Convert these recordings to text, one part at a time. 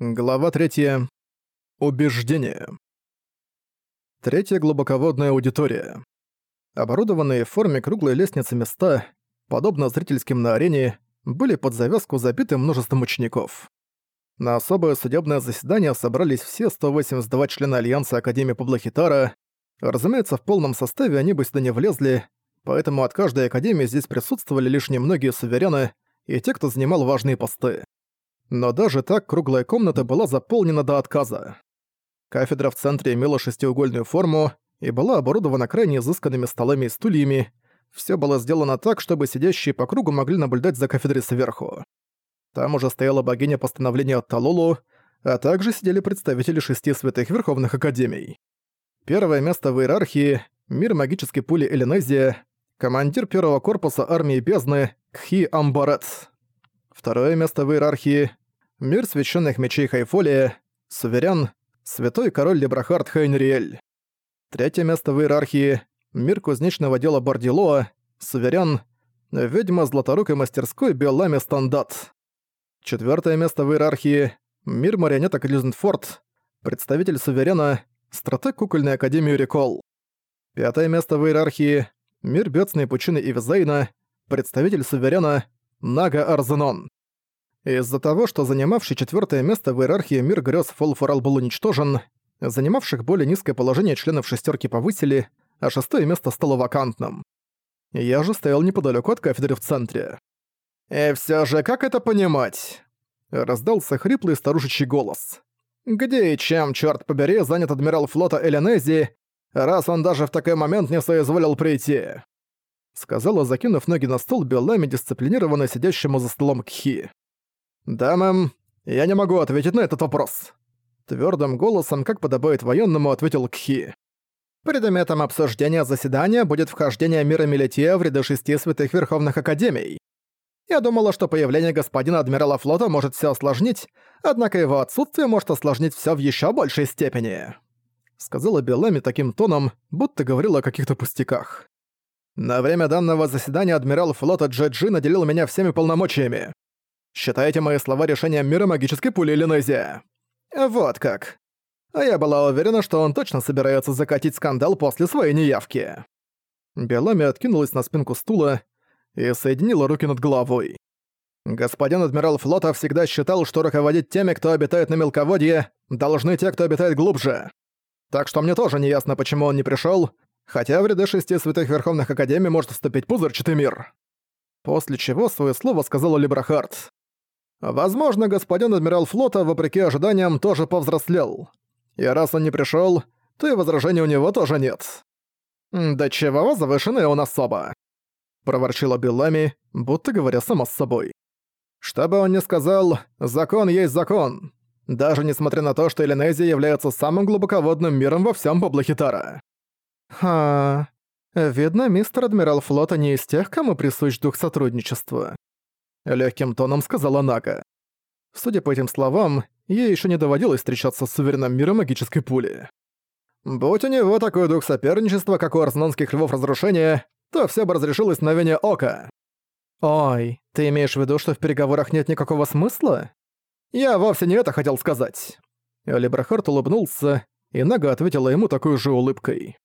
Глава 3. Убеждение. Третья глубоководная аудитория. Оборудованные в форме круглой лестницы места, подобно зрительским на арене, были под завязку забиты множеством учеников. На особое судебное заседание собрались все 182 члена Альянса Академии Паблохитара. Разумеется, в полном составе они бы сюда не влезли, поэтому от каждой академии здесь присутствовали лишь немногие суверены и те, кто занимал важные посты. Но даже так круглая комната была заполнена до отказа. Кафедра в центре имела шестиугольную форму и была оборудована крайне изысканными столами и стульями. Все было сделано так, чтобы сидящие по кругу могли наблюдать за кафедрой сверху. Там уже стояла богиня постановления от Талулу, а также сидели представители шести святых верховных академий. Первое место в иерархии — мир магической пули Элинезия, командир первого корпуса армии бездны Кхи Амбарет. Второе место в иерархии — мир священных мечей Хайфолия, суверян, святой король Лебрахард Хайнриэль. Третье место в иерархии — мир кузнечного дела Бардилоа, суверян, ведьма златорукой мастерской Беллами Стандат. Четвертое место в иерархии — мир марионеток Люзенфорд, представитель суверена, стратег кукольной академии Рекол. Пятое место в иерархии — мир бедственной пучины Ивзейна, представитель суверена, Нага Арзенон. Из-за того, что занимавший четвертое место в иерархии мир грез Фолфорал был уничтожен, занимавших более низкое положение членов шестерки повысили, а шестое место стало вакантным. Я же стоял неподалеку от кафедры в центре. «И все же, как это понимать?» Раздался хриплый старушечий голос. «Где и чем, черт побери, занят адмирал флота Элинези, раз он даже в такой момент не соизволил прийти?» сказала, закинув ноги на стол Беллами, дисциплинированно сидящему за столом Кхи. «Да, мэм, я не могу ответить на этот вопрос». Твердым голосом, как подобает военному, ответил Кхи. Предметом обсуждения заседания будет вхождение мира Мелития в ряды шести святых верховных академий. Я думала, что появление господина адмирала флота может все осложнить, однако его отсутствие может осложнить все в еще большей степени. Сказала Белами таким тоном, будто говорила о каких-то пустяках. На время данного заседания адмирал флота Джеджи наделил меня всеми полномочиями. Считайте мои слова решением мира магической пули Линезия. Вот как. А я была уверена, что он точно собирается закатить скандал после своей неявки. Белами откинулась на спинку стула и соединила руки над головой. Господин адмирал флота всегда считал, что руководить теми, кто обитает на мелководье, должны те, кто обитает глубже. Так что мне тоже не ясно, почему он не пришел, хотя в ряды шести святых Верховных Академий может вступить пузырчатый мир. После чего свое слово сказала Либрахард. Возможно, господин адмирал флота, вопреки ожиданиям, тоже повзрослел. И раз он не пришел, то и возражений у него тоже нет. «Да чего завышенная он особа?» Проворчила Беллами, будто говоря сама с собой. Что бы он ни сказал, закон есть закон. Даже несмотря на то, что Элинезия является самым глубоководным миром во всем Баблохитара. Ха. Видно, мистер адмирал флота не из тех, кому присущ дух сотрудничества. Легким тоном сказала Нага. Судя по этим словам, ей еще не доводилось встречаться с суверенным миром магической пули. Будь у него такой дух соперничества, как у арзнанских львов разрушения, то все бы разрешилось на вене ока. Ой, ты имеешь в виду, что в переговорах нет никакого смысла? Я вовсе не это хотел сказать. Лебрахард улыбнулся, и Нага ответила ему такой же улыбкой.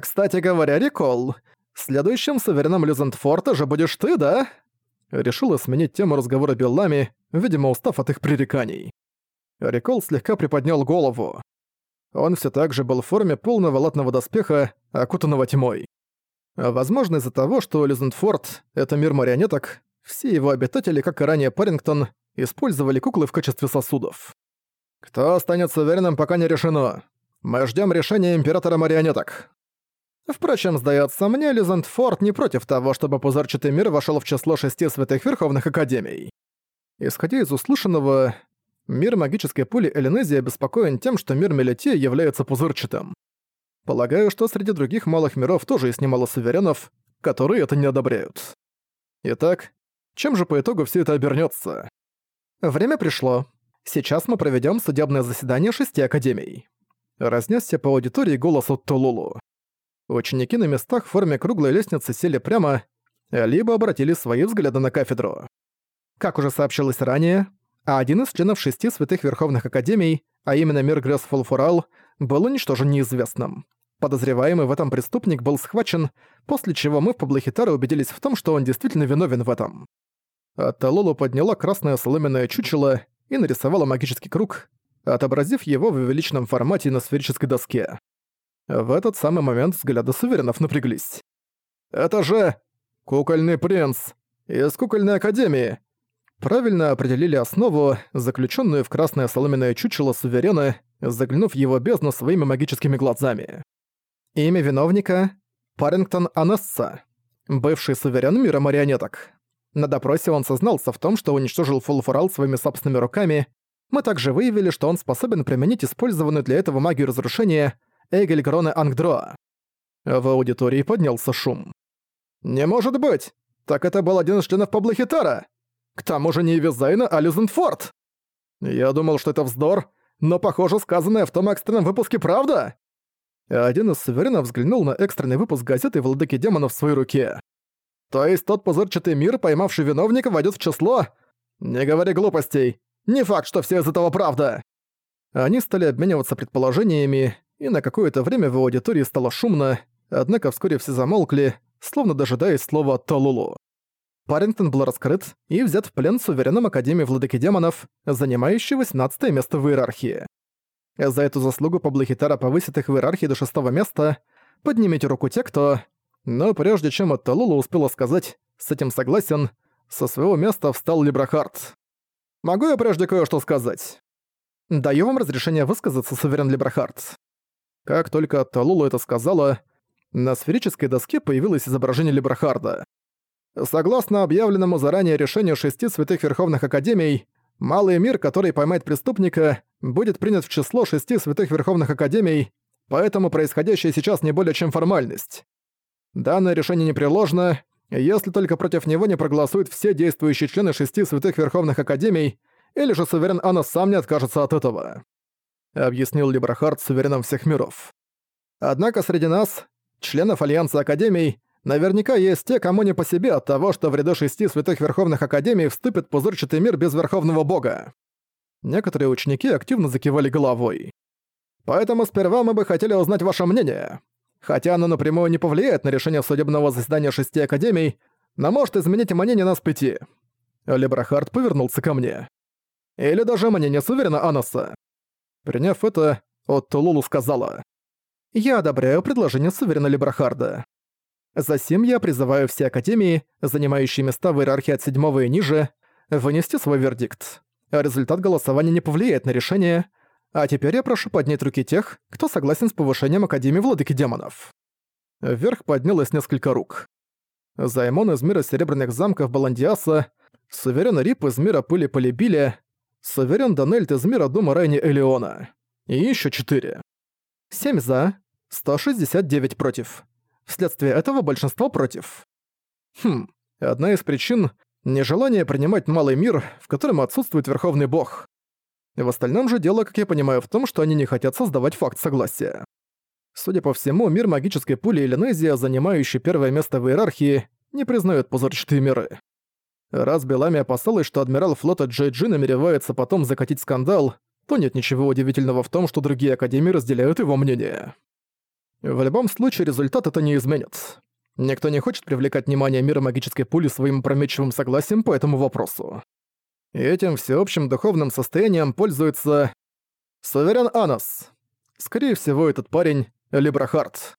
«Кстати говоря, Рикол, следующим сувереном Люзентфорта же будешь ты, да?» Решила сменить тему разговора Беллами, видимо, устав от их пререканий. Рикол слегка приподнял голову. Он все так же был в форме полного латного доспеха, окутанного тьмой. Возможно, из-за того, что Люзентфорд — это мир марионеток, все его обитатели, как и ранее Парингтон, использовали куклы в качестве сосудов. «Кто останется уверенным, пока не решено. Мы ждем решения Императора Марионеток», Впрочем, сдается мне, Лизентфорд не против того, чтобы пузырчатый мир вошел в число шести святых верховных академий. Исходя из услышанного, мир магической пули Элинезии обеспокоен тем, что мир Мелития является пузырчатым. Полагаю, что среди других малых миров тоже есть немало суверенов, которые это не одобряют. Итак, чем же по итогу все это обернется? Время пришло. Сейчас мы проведем судебное заседание шести академий. Разнесся по аудитории голос от Тулулу. Ученики на местах в форме круглой лестницы сели прямо, либо обратили свои взгляды на кафедру. Как уже сообщилось ранее, один из членов шести святых Верховных Академий, а именно Мир Гресс Фулфурал, был уничтожен неизвестным. Подозреваемый в этом преступник был схвачен, после чего мы в Паблохитаре убедились в том, что он действительно виновен в этом. Талолу подняла красное соломенное чучело и нарисовала магический круг, отобразив его в увеличенном формате на сферической доске. В этот самый момент взгляды суверенов напряглись. «Это же... кукольный принц! Из кукольной академии! правильно определили основу, заключенную в красное соломенное чучело суверена, заглянув в его бездну своими магическими глазами. Имя виновника — Парингтон Анесса, бывший суверен мира марионеток. На допросе он сознался в том, что уничтожил Фулфурал своими собственными руками. Мы также выявили, что он способен применить использованную для этого магию разрушения Эгель Грона Ангдроа. В аудитории поднялся шум. «Не может быть! Так это был один из членов Паблохитара! К тому же не Визайна, а Лизенфорд. Я думал, что это вздор, но, похоже, сказанное в том экстренном выпуске правда. Один из суверенов взглянул на экстренный выпуск газеты «Владыки демонов» в своей руке. То есть тот позорчатый мир, поймавший виновника, войдет в число? Не говори глупостей. Не факт, что все из этого правда. Они стали обмениваться предположениями, и на какое-то время в аудитории стало шумно, однако вскоре все замолкли, словно дожидаясь слова «Талулу». Парингтон был раскрыт и взят в плен сувереном Академии Владыки Демонов, занимающий 18 место в иерархии. За эту заслугу Паблохитара повысит их в иерархии до шестого места. Поднимите руку те, кто... Но прежде чем Атталула успела сказать «с этим согласен», со своего места встал Либрахард. «Могу я прежде кое-что сказать?» «Даю вам разрешение высказаться, суверен Либрахард». Как только Атталула это сказала, на сферической доске появилось изображение Либрахарда. Согласно объявленному заранее решению шести святых верховных академий, малый мир, который поймает преступника, будет принят в число шести святых верховных академий, поэтому происходящее сейчас не более чем формальность. Данное решение непреложно, если только против него не проголосуют все действующие члены шести святых верховных академий, или же суверен Анна сам не откажется от этого. Объяснил Либрахард сувереном всех миров. Однако среди нас, членов Альянса Академий, Наверняка есть те, кому не по себе от того, что в ряду шести святых верховных академий вступит пузырчатый мир без верховного бога. Некоторые ученики активно закивали головой. Поэтому сперва мы бы хотели узнать ваше мнение. Хотя оно напрямую не повлияет на решение судебного заседания шести академий, но может изменить мнение нас пяти. Лебрахард повернулся ко мне. Или даже мнение суверена Анаса. Приняв это, Отто Лулу сказала. «Я одобряю предложение суверена Лебрахарда. Засим я призываю все академии, занимающие места в иерархии от седьмого и ниже, вынести свой вердикт. Результат голосования не повлияет на решение, а теперь я прошу поднять руки тех, кто согласен с повышением Академии Владыки Демонов. Вверх поднялось несколько рук. Займон из мира Серебряных Замков Баландиаса, Суверен Рип из мира Пыли Полибиля, Суверен Данельт из мира Дума Райни Элеона. И еще четыре. Семь за, 169 против. Вследствие этого большинство против. Хм, одна из причин — нежелание принимать малый мир, в котором отсутствует Верховный Бог. В остальном же дело, как я понимаю, в том, что они не хотят создавать факт согласия. Судя по всему, мир магической пули Элинезия, занимающий первое место в иерархии, не признает позорчатые миры. Раз Белами опасалась, что адмирал флота Джей Джи намеревается потом закатить скандал, то нет ничего удивительного в том, что другие академии разделяют его мнение. В любом случае результат это не изменит. Никто не хочет привлекать внимание мира магической пули своим опрометчивым согласием по этому вопросу. И этим всеобщим духовным состоянием пользуется... Суверен Анос. Скорее всего, этот парень — Либрахард.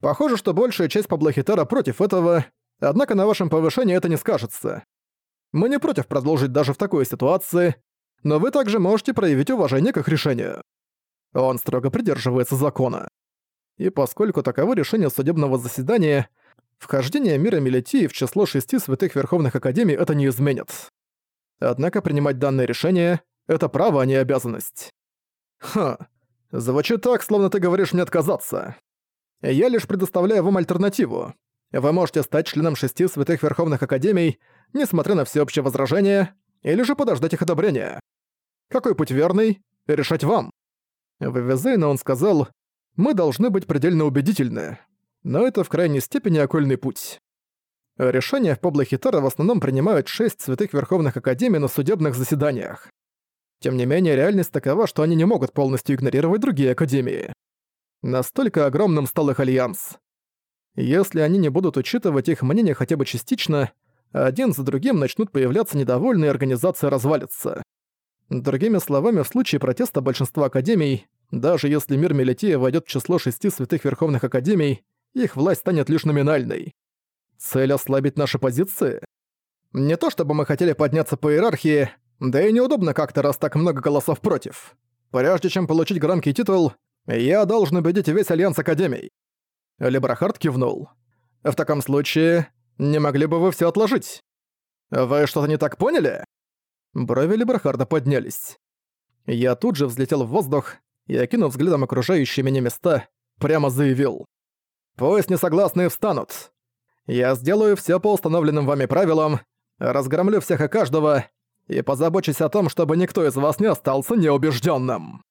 Похоже, что большая часть Паблохитара против этого, однако на вашем повышении это не скажется. Мы не против продолжить даже в такой ситуации, но вы также можете проявить уважение к их решению. Он строго придерживается закона и поскольку таково решение судебного заседания, вхождение мира Мелитии в число шести святых верховных академий это не изменит. Однако принимать данное решение — это право, а не обязанность. Ха, звучит так, словно ты говоришь мне отказаться. Я лишь предоставляю вам альтернативу. Вы можете стать членом шести святых верховных академий, несмотря на всеобщее возражение, или же подождать их одобрения. Какой путь верный, решать вам. В он сказал, мы должны быть предельно убедительны. Но это в крайней степени окольный путь. Решения в Поблахитара в основном принимают шесть святых верховных академий на судебных заседаниях. Тем не менее, реальность такова, что они не могут полностью игнорировать другие академии. Настолько огромным стал их альянс. Если они не будут учитывать их мнение хотя бы частично, один за другим начнут появляться недовольные, и организация развалится. Другими словами, в случае протеста большинства академий, даже если мир Мелития войдет в число шести святых верховных академий, их власть станет лишь номинальной. Цель ослабить наши позиции? Не то чтобы мы хотели подняться по иерархии, да и неудобно как-то, раз так много голосов против. Прежде чем получить громкий титул, я должен убедить весь Альянс Академий. Лебрахард кивнул. В таком случае, не могли бы вы все отложить? Вы что-то не так поняли? Брови Лебрахарда поднялись. Я тут же взлетел в воздух и, окинув взглядом окружающие меня места, прямо заявил. «Пусть несогласные встанут. Я сделаю все по установленным вами правилам, разгромлю всех и каждого, и позабочусь о том, чтобы никто из вас не остался неубежденным.